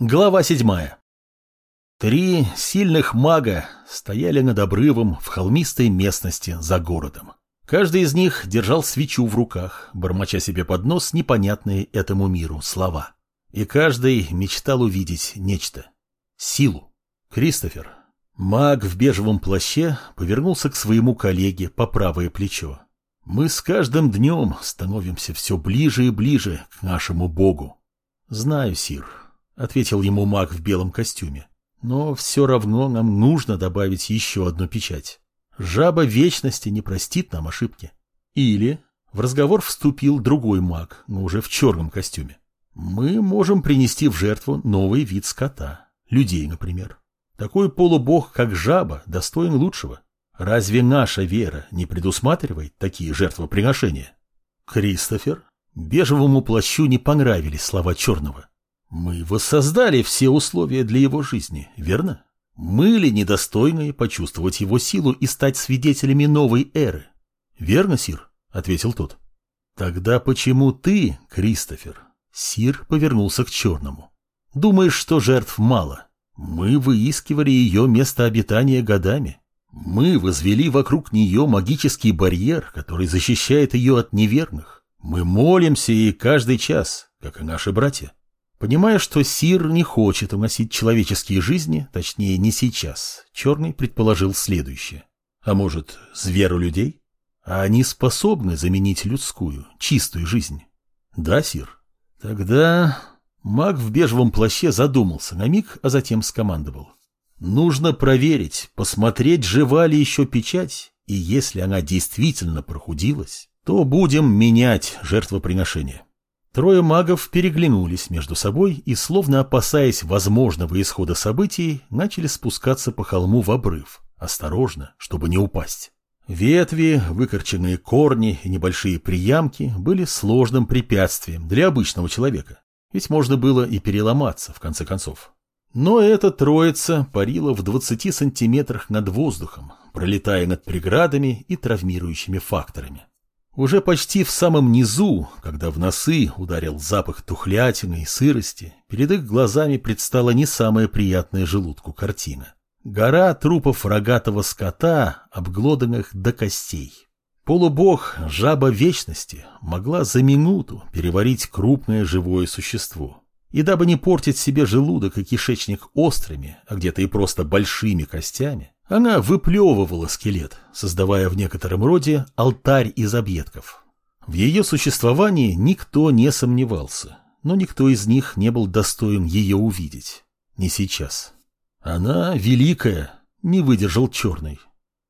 Глава седьмая. Три сильных мага стояли над обрывом в холмистой местности за городом. Каждый из них держал свечу в руках, бормоча себе под нос непонятные этому миру слова. И каждый мечтал увидеть нечто. Силу. Кристофер, маг в бежевом плаще, повернулся к своему коллеге по правое плечо. Мы с каждым днем становимся все ближе и ближе к нашему богу. Знаю, Сир, — ответил ему маг в белом костюме. «Но все равно нам нужно добавить еще одну печать. Жаба вечности не простит нам ошибки». Или в разговор вступил другой маг, но уже в черном костюме. «Мы можем принести в жертву новый вид скота, людей, например. Такой полубог, как жаба, достоин лучшего. Разве наша вера не предусматривает такие жертвоприношения?» Кристофер? Бежевому плащу не понравились слова черного. Мы воссоздали все условия для его жизни, верно? Мы ли недостойные почувствовать его силу и стать свидетелями новой эры? Верно, Сир? Ответил тот. Тогда почему ты, Кристофер? Сир повернулся к черному. Думаешь, что жертв мало? Мы выискивали ее место обитания годами. Мы возвели вокруг нее магический барьер, который защищает ее от неверных. Мы молимся ей каждый час, как и наши братья. Понимая, что Сир не хочет уносить человеческие жизни, точнее, не сейчас, Черный предположил следующее. А может, зверу людей? А они способны заменить людскую, чистую жизнь? Да, Сир? Тогда маг в бежевом плаще задумался на миг, а затем скомандовал. Нужно проверить, посмотреть, жива ли еще печать, и если она действительно прохудилась, то будем менять жертвоприношение. Трое магов переглянулись между собой и, словно опасаясь возможного исхода событий, начали спускаться по холму в обрыв, осторожно, чтобы не упасть. Ветви, выкорченные корни и небольшие приямки были сложным препятствием для обычного человека, ведь можно было и переломаться, в конце концов. Но эта троица парила в 20 сантиметрах над воздухом, пролетая над преградами и травмирующими факторами. Уже почти в самом низу, когда в носы ударил запах тухлятины и сырости, перед их глазами предстала не самая приятная желудку картина. Гора трупов рогатого скота, обглоданных до костей. Полубог, жаба вечности, могла за минуту переварить крупное живое существо. И дабы не портить себе желудок и кишечник острыми, а где-то и просто большими костями, она выплевывала скелет, создавая в некотором роде алтарь из объедков. В ее существовании никто не сомневался, но никто из них не был достоин ее увидеть. Не сейчас. Она великая, не выдержал черный.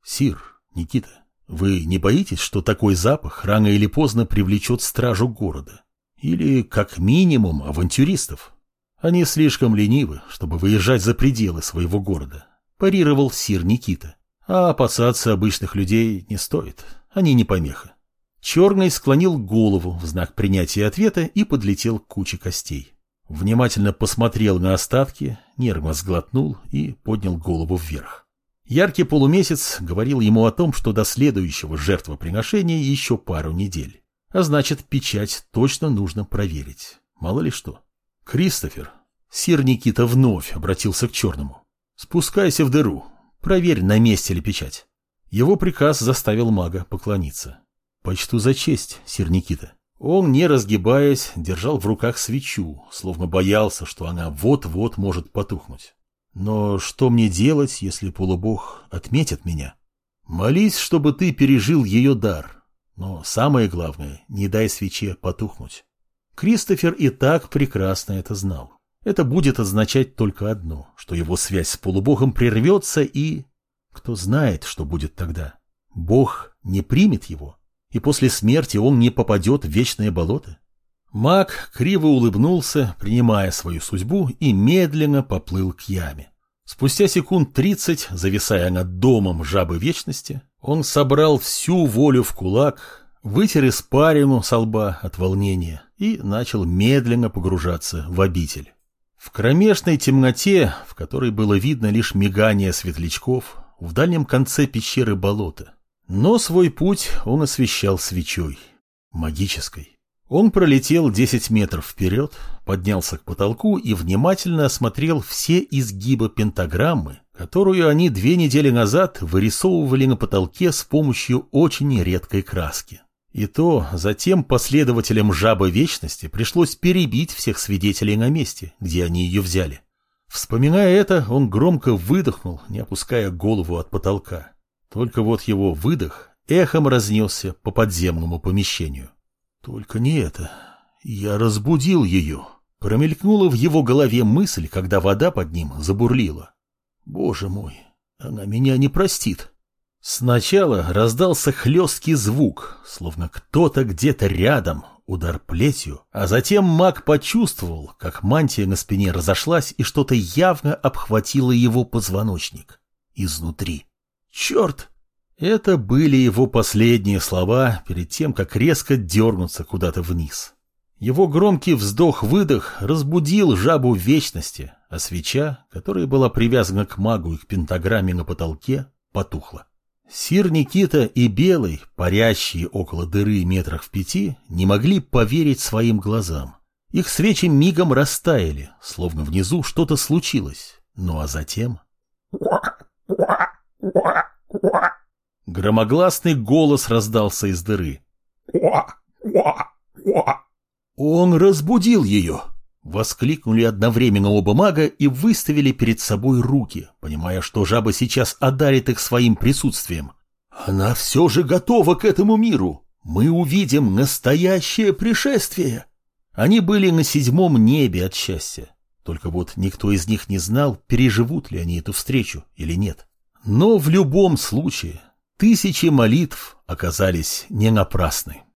Сир, Никита, вы не боитесь, что такой запах рано или поздно привлечет стражу города? Или, как минимум, авантюристов? Они слишком ленивы, чтобы выезжать за пределы своего города парировал сир Никита. А опасаться обычных людей не стоит, они не помеха. Черный склонил голову в знак принятия ответа и подлетел к куче костей. Внимательно посмотрел на остатки, нервно сглотнул и поднял голову вверх. Яркий полумесяц говорил ему о том, что до следующего жертвоприношения еще пару недель. А значит, печать точно нужно проверить. Мало ли что. Кристофер. Сир Никита вновь обратился к черному. «Спускайся в дыру. Проверь, на месте ли печать». Его приказ заставил мага поклониться. «Почту за честь, сир Никита». Он, не разгибаясь, держал в руках свечу, словно боялся, что она вот-вот может потухнуть. Но что мне делать, если полубог отметит меня? Молись, чтобы ты пережил ее дар. Но самое главное, не дай свече потухнуть. Кристофер и так прекрасно это знал. Это будет означать только одно, что его связь с полубогом прервется и... Кто знает, что будет тогда? Бог не примет его, и после смерти он не попадет в вечное болото? Маг криво улыбнулся, принимая свою судьбу, и медленно поплыл к яме. Спустя секунд тридцать, зависая над домом жабы вечности, он собрал всю волю в кулак, вытер испарину со лба от волнения и начал медленно погружаться в обитель. В кромешной темноте, в которой было видно лишь мигание светлячков, в дальнем конце пещеры болота. Но свой путь он освещал свечой, магической. Он пролетел 10 метров вперед, поднялся к потолку и внимательно осмотрел все изгибы пентаграммы, которую они две недели назад вырисовывали на потолке с помощью очень редкой краски. И то затем последователям жабы вечности пришлось перебить всех свидетелей на месте, где они ее взяли. Вспоминая это, он громко выдохнул, не опуская голову от потолка. Только вот его выдох эхом разнесся по подземному помещению. Только не это. Я разбудил ее. Промелькнула в его голове мысль, когда вода под ним забурлила. Боже мой, она меня не простит. Сначала раздался хлесткий звук, словно кто-то где-то рядом, удар плетью, а затем маг почувствовал, как мантия на спине разошлась и что-то явно обхватило его позвоночник. Изнутри. Черт! Это были его последние слова перед тем, как резко дернуться куда-то вниз. Его громкий вздох-выдох разбудил жабу вечности, а свеча, которая была привязана к магу и к пентаграмме на потолке, потухла. Сир Никита и Белый, парящие около дыры метрах в пяти, не могли поверить своим глазам. Их свечи мигом растаяли, словно внизу что-то случилось. Ну а затем... Громогласный голос раздался из дыры. Он разбудил ее. Воскликнули одновременно оба мага и выставили перед собой руки, понимая, что жаба сейчас одарит их своим присутствием. Она все же готова к этому миру. Мы увидим настоящее пришествие. Они были на седьмом небе от счастья. Только вот никто из них не знал, переживут ли они эту встречу или нет. Но в любом случае тысячи молитв оказались не напрасны.